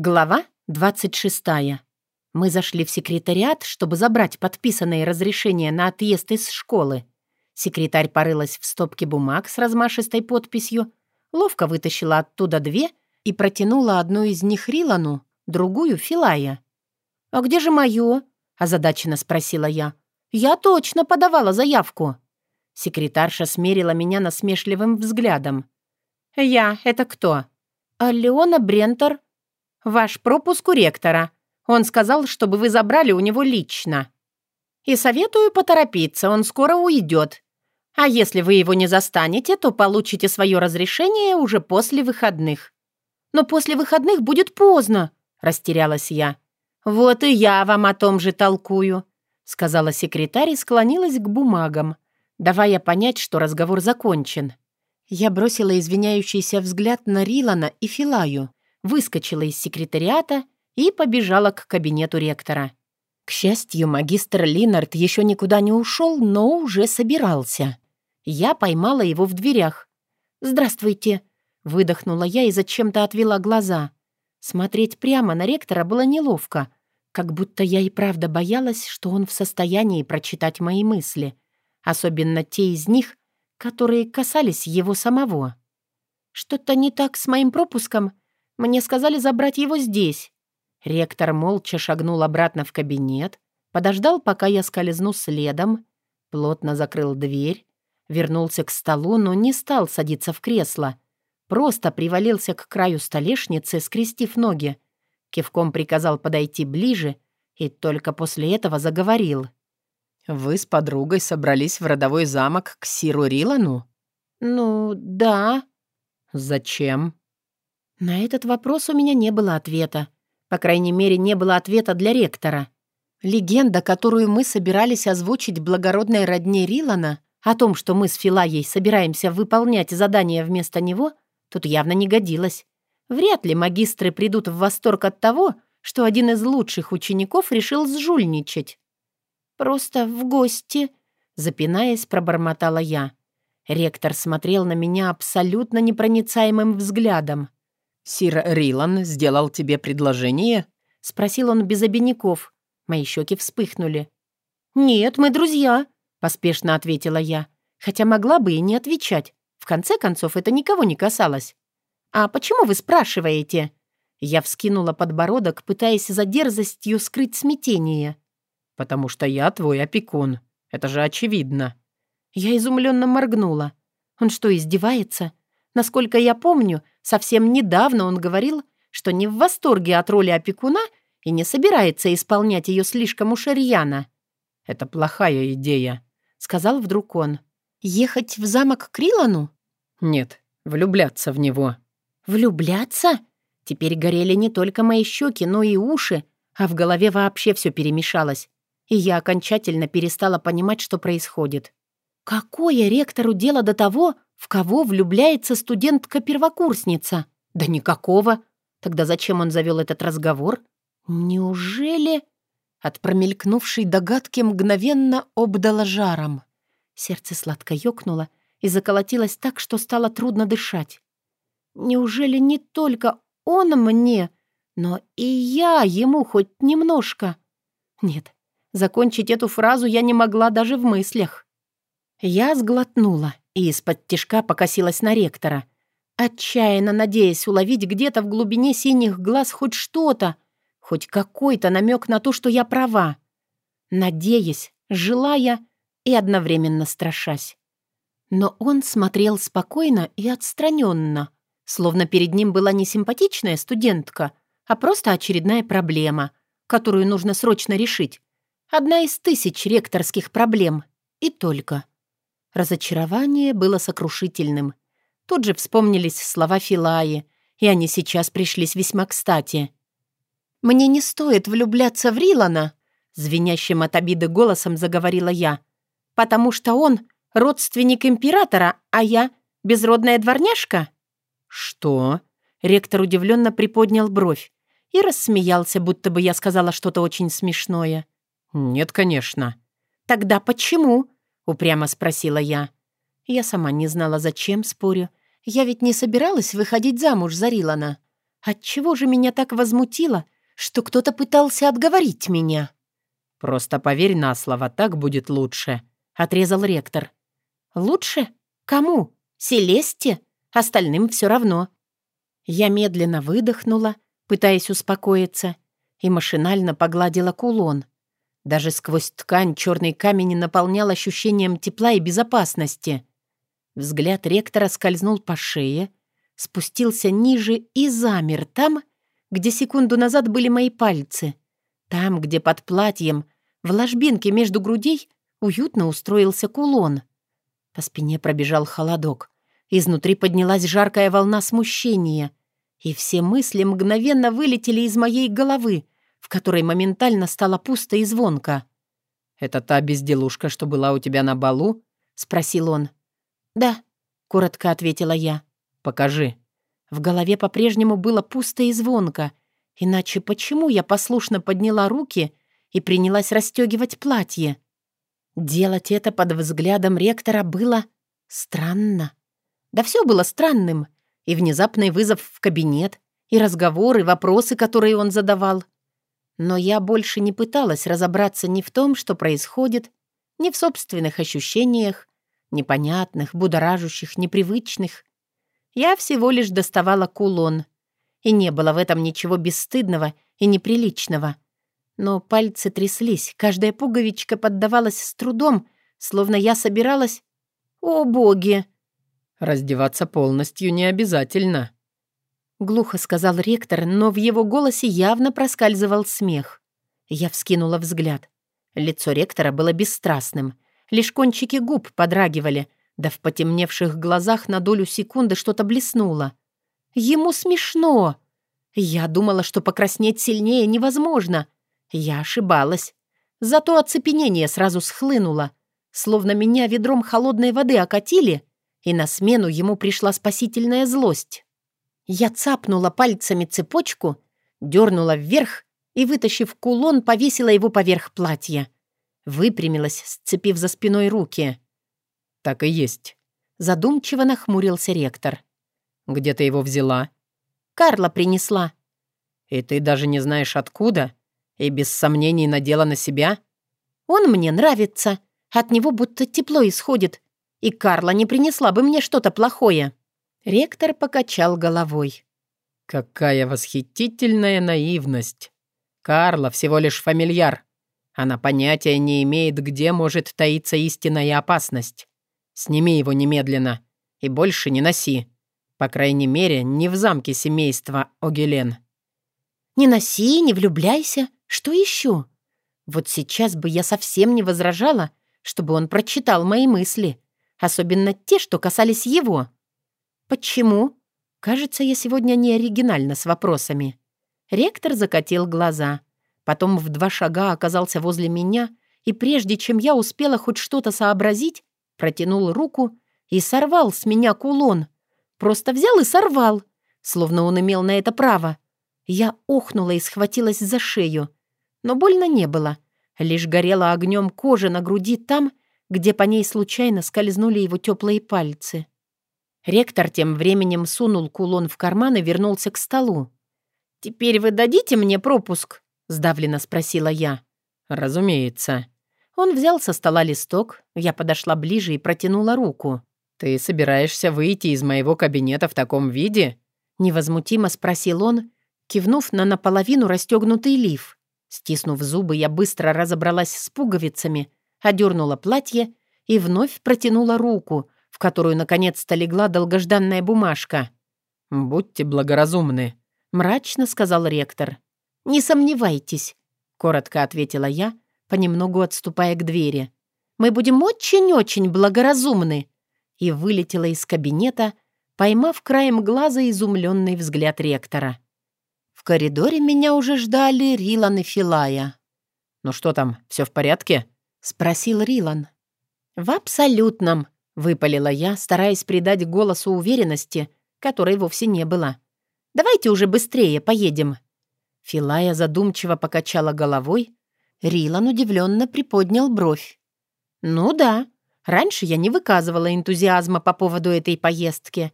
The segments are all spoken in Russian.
Глава 26. Мы зашли в секретариат, чтобы забрать подписанные разрешения на отъезд из школы. Секретарь порылась в стопке бумаг с размашистой подписью, ловко вытащила оттуда две и протянула одну из них Рилану, другую — Филая. «А где же моё?» — озадаченно спросила я. «Я точно подавала заявку». Секретарша смерила меня насмешливым взглядом. «Я — это кто?» «А Леона Брентер», Ваш пропуск у ректора. Он сказал, чтобы вы забрали у него лично. И советую поторопиться, он скоро уйдет. А если вы его не застанете, то получите свое разрешение уже после выходных. Но после выходных будет поздно, растерялась я. Вот и я вам о том же толкую, сказала секретарь и склонилась к бумагам, давая понять, что разговор закончен. Я бросила извиняющийся взгляд на Рилана и Филаю выскочила из секретариата и побежала к кабинету ректора. К счастью, магистр Линард еще никуда не ушел, но уже собирался. Я поймала его в дверях. «Здравствуйте», — выдохнула я и зачем-то отвела глаза. Смотреть прямо на ректора было неловко, как будто я и правда боялась, что он в состоянии прочитать мои мысли, особенно те из них, которые касались его самого. «Что-то не так с моим пропуском?» Мне сказали забрать его здесь». Ректор молча шагнул обратно в кабинет, подождал, пока я скользну следом, плотно закрыл дверь, вернулся к столу, но не стал садиться в кресло. Просто привалился к краю столешницы, скрестив ноги. Кивком приказал подойти ближе и только после этого заговорил. «Вы с подругой собрались в родовой замок к Сиру Рилану?» «Ну, да». «Зачем?» На этот вопрос у меня не было ответа. По крайней мере, не было ответа для ректора. Легенда, которую мы собирались озвучить благородной родне Рилана, о том, что мы с Филаей собираемся выполнять задание вместо него, тут явно не годилась. Вряд ли магистры придут в восторг от того, что один из лучших учеников решил сжульничать. «Просто в гости», — запинаясь, пробормотала я. Ректор смотрел на меня абсолютно непроницаемым взглядом. «Сир Рилан сделал тебе предложение?» — спросил он без обиняков. Мои щеки вспыхнули. «Нет, мы друзья», — поспешно ответила я, хотя могла бы и не отвечать. В конце концов, это никого не касалось. «А почему вы спрашиваете?» Я вскинула подбородок, пытаясь за дерзостью скрыть смятение. «Потому что я твой опекун. Это же очевидно». Я изумленно моргнула. «Он что, издевается? Насколько я помню, Совсем недавно он говорил, что не в восторге от роли опекуна и не собирается исполнять ее слишком уж рьяно. «Это плохая идея», — сказал вдруг он. «Ехать в замок Крилану?» «Нет, влюбляться в него». «Влюбляться?» Теперь горели не только мои щеки, но и уши, а в голове вообще все перемешалось. И я окончательно перестала понимать, что происходит. Какое ректору дело до того, в кого влюбляется студентка-первокурсница? Да никакого. Тогда зачем он завел этот разговор? Неужели... От промелькнувшей догадки мгновенно обдало жаром. Сердце сладко ёкнуло и заколотилось так, что стало трудно дышать. Неужели не только он мне, но и я ему хоть немножко? Нет, закончить эту фразу я не могла даже в мыслях. Я сглотнула и из-под тишка покосилась на ректора, отчаянно надеясь уловить где-то в глубине синих глаз хоть что-то, хоть какой-то намек на то, что я права. Надеясь, желая и одновременно страшась. Но он смотрел спокойно и отстраненно, словно перед ним была не симпатичная студентка, а просто очередная проблема, которую нужно срочно решить. Одна из тысяч ректорских проблем. И только. Разочарование было сокрушительным. Тут же вспомнились слова Филаи, и они сейчас пришлись весьма кстати. «Мне не стоит влюбляться в Рилана», — звенящим от обиды голосом заговорила я, «потому что он родственник императора, а я безродная дворняжка». «Что?» — ректор удивленно приподнял бровь и рассмеялся, будто бы я сказала что-то очень смешное. «Нет, конечно». «Тогда почему?» Упрямо спросила я. Я сама не знала, зачем спорю. Я ведь не собиралась выходить замуж за Рилана. Отчего же меня так возмутило, что кто-то пытался отговорить меня? «Просто поверь на слово, так будет лучше», — отрезал ректор. «Лучше? Кому? Селесте? Остальным все равно». Я медленно выдохнула, пытаясь успокоиться, и машинально погладила кулон. Даже сквозь ткань черный камень наполнял ощущением тепла и безопасности. Взгляд ректора скользнул по шее, спустился ниже и замер там, где секунду назад были мои пальцы. Там, где под платьем, в ложбинке между грудей, уютно устроился кулон. По спине пробежал холодок. Изнутри поднялась жаркая волна смущения. И все мысли мгновенно вылетели из моей головы, в которой моментально стало пусто и звонко. «Это та безделушка, что была у тебя на балу?» — спросил он. «Да», — коротко ответила я. «Покажи». В голове по-прежнему было пусто и звонко. Иначе почему я послушно подняла руки и принялась расстегивать платье? Делать это под взглядом ректора было странно. Да все было странным. И внезапный вызов в кабинет, и разговоры, вопросы, которые он задавал. Но я больше не пыталась разобраться ни в том, что происходит, ни в собственных ощущениях, непонятных, будоражущих, непривычных. Я всего лишь доставала кулон. И не было в этом ничего бесстыдного и неприличного. Но пальцы тряслись, каждая пуговичка поддавалась с трудом, словно я собиралась... О, боги! «Раздеваться полностью не обязательно», — глухо сказал ректор, но в его голосе явно проскальзывал смех. Я вскинула взгляд. Лицо ректора было бесстрастным. Лишь кончики губ подрагивали, да в потемневших глазах на долю секунды что-то блеснуло. Ему смешно. Я думала, что покраснеть сильнее невозможно. Я ошибалась. Зато оцепенение сразу схлынуло, словно меня ведром холодной воды окатили, и на смену ему пришла спасительная злость. Я цапнула пальцами цепочку, дернула вверх и, вытащив кулон, повесила его поверх платья. Выпрямилась, сцепив за спиной руки. «Так и есть», — задумчиво нахмурился ректор. «Где ты его взяла?» «Карла принесла». «И ты даже не знаешь, откуда? И без сомнений надела на себя?» «Он мне нравится. От него будто тепло исходит. И Карла не принесла бы мне что-то плохое». Ректор покачал головой. «Какая восхитительная наивность! Карла всего лишь фамильяр. Она понятия не имеет, где может таиться истинная опасность. Сними его немедленно и больше не носи. По крайней мере, не в замке семейства Огелен». «Не носи, не влюбляйся. Что еще? Вот сейчас бы я совсем не возражала, чтобы он прочитал мои мысли, особенно те, что касались его». «Почему?» Кажется, я сегодня не оригинальна с вопросами. Ректор закатил глаза. Потом в два шага оказался возле меня, и прежде чем я успела хоть что-то сообразить, протянул руку и сорвал с меня кулон. Просто взял и сорвал, словно он имел на это право. Я охнула и схватилась за шею. Но больно не было. Лишь горела огнем кожа на груди там, где по ней случайно скользнули его теплые пальцы. Ректор тем временем сунул кулон в карман и вернулся к столу. «Теперь вы дадите мне пропуск?» — сдавленно спросила я. «Разумеется». Он взял со стола листок, я подошла ближе и протянула руку. «Ты собираешься выйти из моего кабинета в таком виде?» Невозмутимо спросил он, кивнув на наполовину расстегнутый лиф. Стиснув зубы, я быстро разобралась с пуговицами, одернула платье и вновь протянула руку, в которую наконец-то легла долгожданная бумажка. «Будьте благоразумны», — мрачно сказал ректор. «Не сомневайтесь», — коротко ответила я, — понемногу отступая к двери. «Мы будем очень-очень благоразумны!» И вылетела из кабинета, поймав краем глаза изумленный взгляд ректора. В коридоре меня уже ждали Рилан и Филая. «Ну что там, все в порядке?» — спросил Рилан. «В абсолютном», — выпалила я, стараясь придать голосу уверенности, которой вовсе не было. «Давайте уже быстрее поедем». Филая задумчиво покачала головой, Рилан удивленно приподнял бровь. «Ну да, раньше я не выказывала энтузиазма по поводу этой поездки.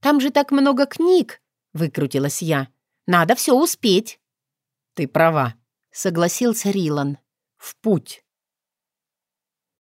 Там же так много книг, — выкрутилась я. «Надо все успеть». «Ты права», — согласился Рилан. «В путь».